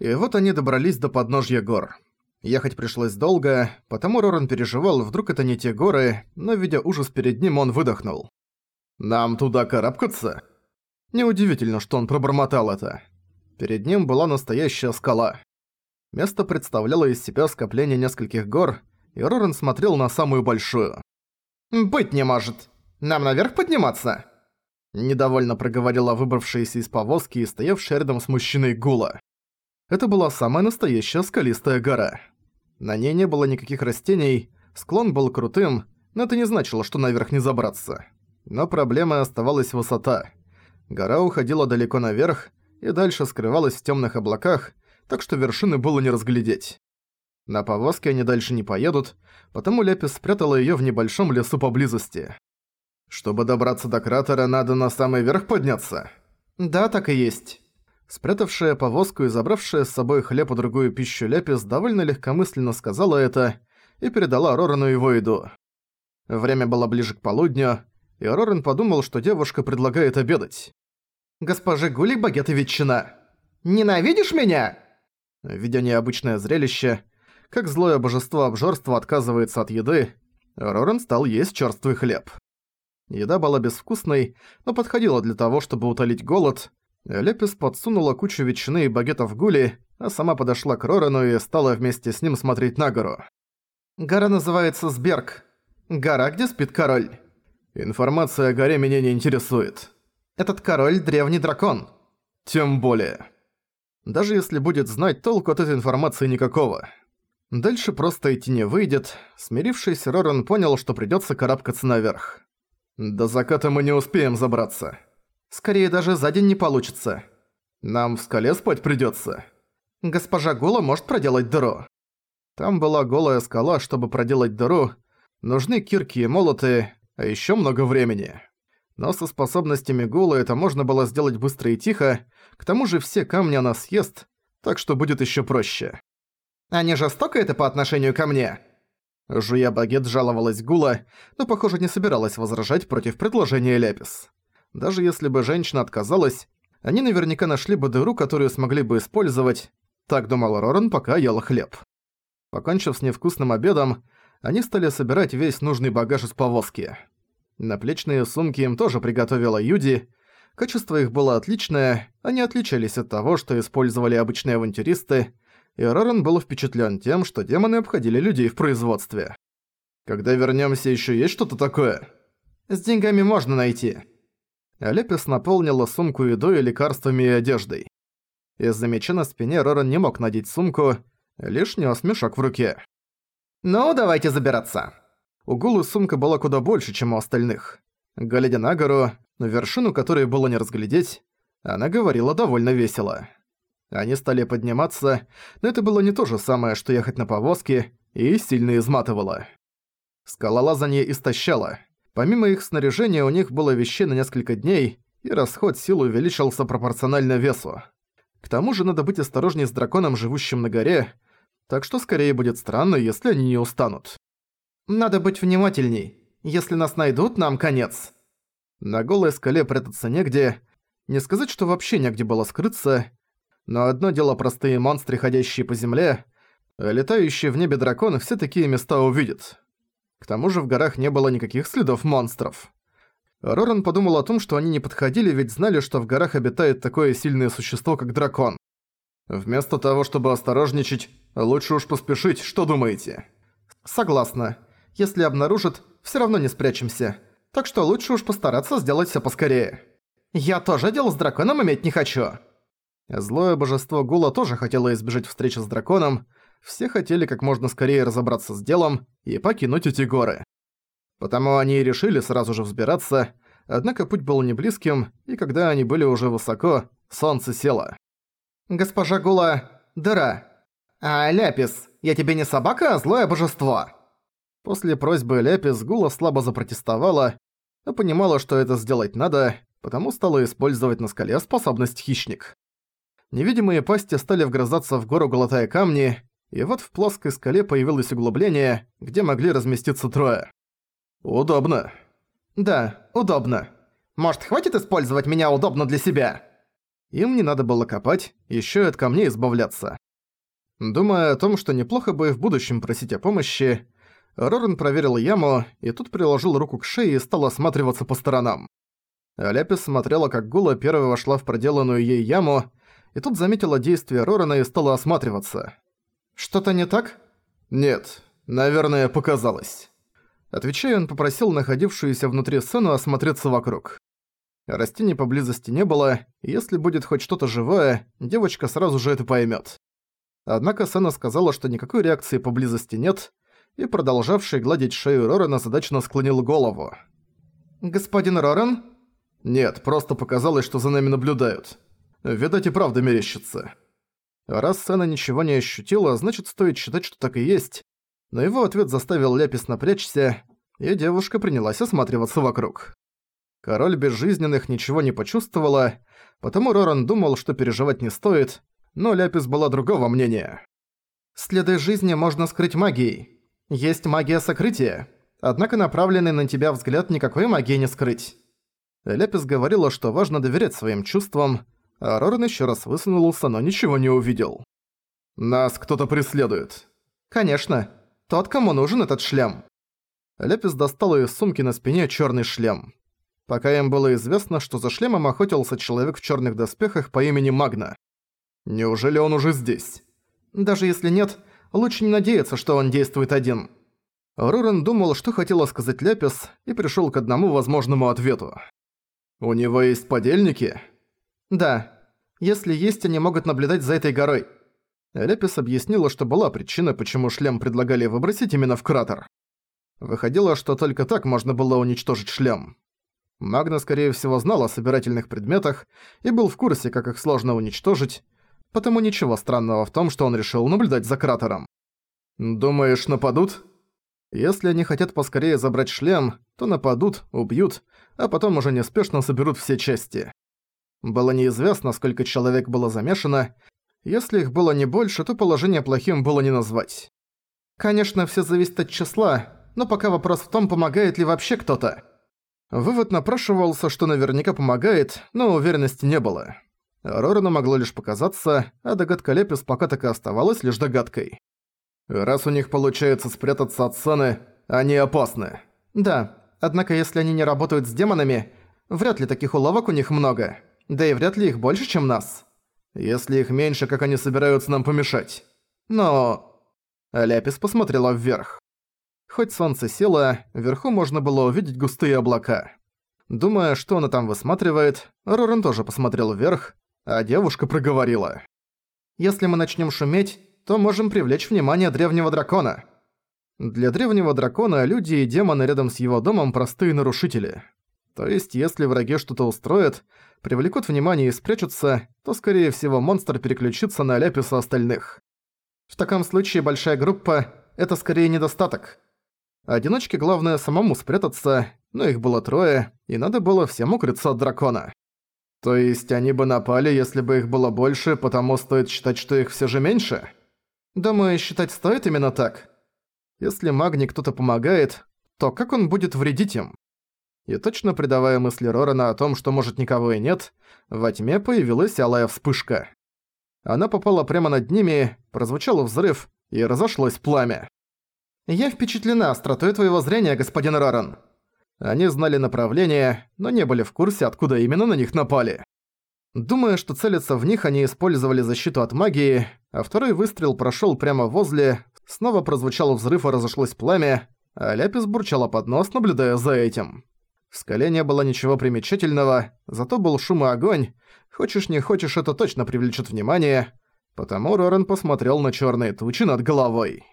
И вот они добрались до подножья гор. Ехать пришлось долго, потому Роран переживал, вдруг это не те горы, но, видя ужас перед ним, он выдохнул. «Нам туда карабкаться?» Неудивительно, что он пробормотал это. Перед ним была настоящая скала. Место представляло из себя скопление нескольких гор, и Роран смотрел на самую большую. «Быть не может! Нам наверх подниматься?» Недовольно проговорила выбравшаяся из повозки и стоявшая рядом с мужчиной Гула. Это была самая настоящая скалистая гора. На ней не было никаких растений, склон был крутым, но это не значило, что наверх не забраться. Но проблемой оставалась высота. Гора уходила далеко наверх и дальше скрывалась в темных облаках, так что вершины было не разглядеть. На повозке они дальше не поедут, потому Лепис спрятала её в небольшом лесу поблизости. Чтобы добраться до кратера, надо на самый верх подняться? Да, так и есть. Спрятавшая повозку и забравшая с собой хлеб и другую пищу Лепис довольно легкомысленно сказала это и передала Рорану его еду. Время было ближе к полудню, и Роран подумал, что девушка предлагает обедать. «Госпоже Гули багет и ветчина! Ненавидишь меня?» Видя необычное зрелище, как злое божество обжорства отказывается от еды, Роран стал есть чёрствый хлеб. Еда была безвкусной, но подходила для того, чтобы утолить голод, Лепис подсунула кучу ветчины и багетов Гули, а сама подошла к Рорану и стала вместе с ним смотреть на гору. «Гора называется Сберг. Гора, где спит король». «Информация о горе меня не интересует». «Этот король – древний дракон». «Тем более». Даже если будет знать, толку от этой информации никакого. Дальше просто идти не выйдет. Смирившись, Роран понял, что придётся карабкаться наверх. До заката мы не успеем забраться. Скорее даже за день не получится. Нам в скале спать придётся. Госпожа Гула может проделать дыру. Там была голая скала, чтобы проделать дыру. Нужны кирки и молоты, а ещё много времени. Но со способностями Гулы это можно было сделать быстро и тихо, к тому же все камни она съест, так что будет ещё проще. «А не жестоко это по отношению ко мне?» Жуя багет жаловалась Гула, но, похоже, не собиралась возражать против предложения Лепис. Даже если бы женщина отказалась, они наверняка нашли бы дыру, которую смогли бы использовать. Так думал Роран, пока ел хлеб. Покончив с невкусным обедом, они стали собирать весь нужный багаж из повозки. Наплечные сумки им тоже приготовила Юди. Качество их было отличное, они отличались от того, что использовали обычные авантюристы, и Роран был впечатлен тем, что демоны обходили людей в производстве. «Когда вернемся, еще есть что-то такое?» «С деньгами можно найти», Лепис наполнила сумку едой, лекарствами и одеждой. Из-за меча на спине Роран не мог надеть сумку, лишь нес мешок в руке. «Ну, давайте забираться». У Гулы сумка была куда больше, чем у остальных. Глядя на гору, вершину которой было не разглядеть, она говорила довольно весело. Они стали подниматься, но это было не то же самое, что ехать на повозке, и сильно изматывало. Скалолазание истощало. Помимо их снаряжения у них было вещей на несколько дней, и расход сил увеличился пропорционально весу. К тому же надо быть осторожней с драконом, живущим на горе, так что скорее будет странно, если они не устанут. «Надо быть внимательней. Если нас найдут, нам конец». На голой скале прятаться негде. Не сказать, что вообще негде было скрыться. Но одно дело простые монстры, ходящие по земле, а летающие в небе драконы все такие места увидят. К тому же в горах не было никаких следов монстров. Роран подумал о том, что они не подходили, ведь знали, что в горах обитает такое сильное существо, как дракон. Вместо того, чтобы осторожничать, лучше уж поспешить, что думаете? Согласна. Если обнаружат, все равно не спрячемся. Так что лучше уж постараться сделать все поскорее. Я тоже дело с драконом иметь не хочу. Злое божество Гула тоже хотело избежать встречи с драконом, все хотели как можно скорее разобраться с делом и покинуть эти горы. Потому они и решили сразу же взбираться, однако путь был не близким, и когда они были уже высоко, солнце село. «Госпожа Гула, дыра. А, Ляпис, я тебе не собака, а злое божество!» После просьбы Ляпис Гула слабо запротестовала, но понимала, что это сделать надо, потому стала использовать на скале способность хищник. Невидимые пасти стали вгрызаться в гору, глотая камни, и вот в плоской скале появилось углубление, где могли разместиться трое. Удобно. Да, удобно. Может, хватит использовать меня удобно для себя? Им не надо было копать, ещё и от камней избавляться. Думая о том, что неплохо бы в будущем просить о помощи, Рорен проверил яму и тут приложил руку к шее и стал осматриваться по сторонам. Аляпис смотрела, как Гула первой вошла в проделанную ей яму, и тут заметила действие Рорена и стала осматриваться. «Что-то не так?» «Нет, наверное, показалось». Отвечая, он попросил находившуюся внутри сцену осмотреться вокруг. Растений поблизости не было, и если будет хоть что-то живое, девочка сразу же это поймет. Однако Сэна сказала, что никакой реакции поблизости нет, и продолжавший гладить шею Рорена задачно склонил голову. «Господин Рорен?» «Нет, просто показалось, что за нами наблюдают. Видать и правда мерещится». Раз Сэна ничего не ощутила, значит стоит считать, что так и есть. Но его ответ заставил Ляпис напрячься, и девушка принялась осматриваться вокруг. Король Безжизненных ничего не почувствовала, потому Роран думал, что переживать не стоит, но Ляпис была другого мнения. «Следы жизни можно скрыть магией. Есть магия сокрытия, однако направленный на тебя взгляд никакой магии не скрыть». Ляпис говорила, что важно доверять своим чувствам, Роран еще раз высунулся, но ничего не увидел. «Нас кто-то преследует». «Конечно. Тот, кому нужен этот шлем». Ляпис достала из сумки на спине черный шлем пока им было известно, что за шлемом охотился человек в черных доспехах по имени Магна. Неужели он уже здесь? Даже если нет, лучше не надеяться, что он действует один. Рурен думал, что хотела сказать Ляпис, и пришел к одному возможному ответу. «У него есть подельники?» «Да. Если есть, они могут наблюдать за этой горой». Ляпис объяснила, что была причина, почему шлем предлагали выбросить именно в кратер. Выходило, что только так можно было уничтожить шлем. Магна, скорее всего, знал о собирательных предметах и был в курсе, как их сложно уничтожить, потому ничего странного в том, что он решил наблюдать за кратером. «Думаешь, нападут?» Если они хотят поскорее забрать шлем, то нападут, убьют, а потом уже неспешно соберут все части. Было неизвестно, сколько человек было замешано. Если их было не больше, то положение плохим было не назвать. Конечно, все зависит от числа, но пока вопрос в том, помогает ли вообще кто-то. Вывод напрашивался, что наверняка помогает, но уверенности не было. Рорану могло лишь показаться, а догадка Лепис пока так и оставалась лишь догадкой. Раз у них получается спрятаться от Саны, они опасны. Да, однако если они не работают с демонами, вряд ли таких уловок у них много. Да и вряд ли их больше, чем нас. Если их меньше, как они собираются нам помешать? Но... Ляпис посмотрела вверх. Хоть солнце село, вверху можно было увидеть густые облака. Думая, что она там высматривает, Рорен тоже посмотрел вверх, а девушка проговорила. «Если мы начнем шуметь, то можем привлечь внимание древнего дракона». Для древнего дракона люди и демоны рядом с его домом простые нарушители. То есть, если враги что-то устроят, привлекут внимание и спрячутся, то, скорее всего, монстр переключится на Ляписа остальных. В таком случае большая группа – это скорее недостаток. Одиночке главное самому спрятаться, но их было трое, и надо было всем укрыться от дракона. То есть они бы напали, если бы их было больше, потому стоит считать, что их все же меньше? Думаю, считать стоит именно так. Если магне кто-то помогает, то как он будет вредить им? И точно придавая мысли Рорана о том, что может никого и нет, во тьме появилась алая вспышка. Она попала прямо над ними, прозвучал взрыв, и разошлось пламя. «Я впечатлена остротой твоего зрения, господин Роран». Они знали направление, но не были в курсе, откуда именно на них напали. Думая, что целиться в них, они использовали защиту от магии, а второй выстрел прошёл прямо возле, снова прозвучал взрыв и разошлось пламя, а Ляпис бурчала под нос, наблюдая за этим. В скале не было ничего примечательного, зато был шум и огонь. Хочешь не хочешь, это точно привлечет внимание. Потому Рорен посмотрел на чёрные тучи над головой.